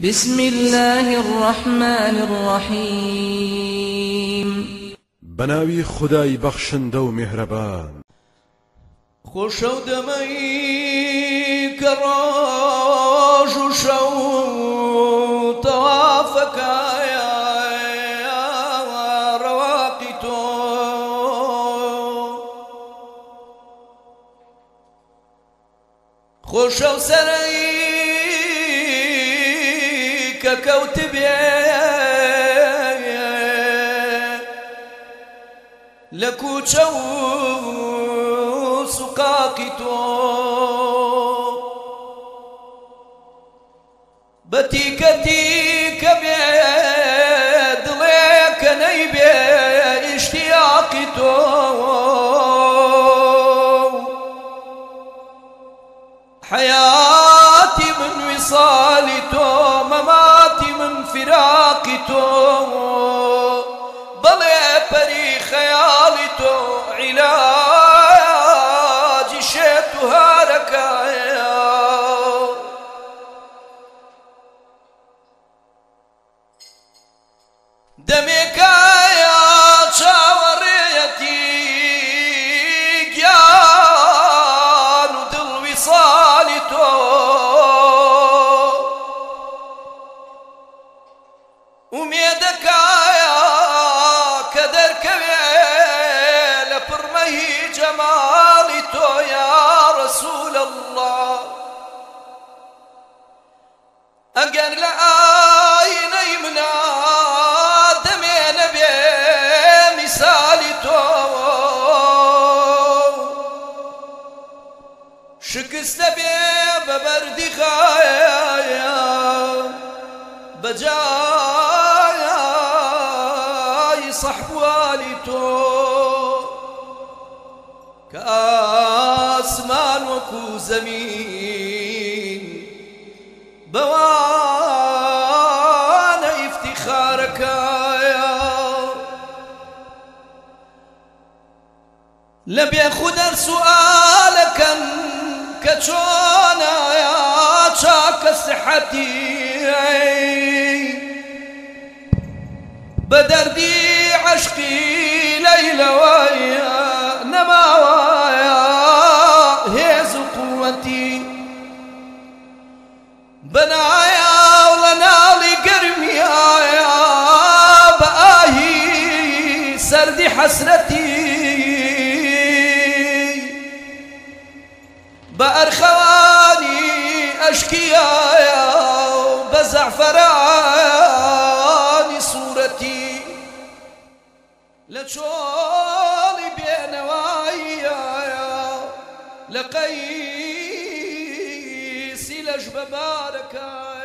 بسم الله الرحمن الرحيم. بناوي خداي بخشن دو مهربان. خوشو دمي كراج وشو توافك يا رواقي خوشو سري ككوتبي لكوتشو سقاقتو بتيكتيك بيد ليك نيبي اشتياقتو حياتي من وصالتو فراقتو بلي بري خيالتو علاج شيتها ركايا دمك يا أجر لآيني من آدم نبي مثالتو شكست بي ببردي خايا بجاي صحب واليتو كأسمان وكو زمين بوانا افتخارك يا لبي خدر سؤالك كتشونا يا شاك صحتي بدردي عشقي ليلى ويا حسرتي. بأرخواني أشكيا يا بزعفراني صورتي. بين وايا لقيس لجب باركا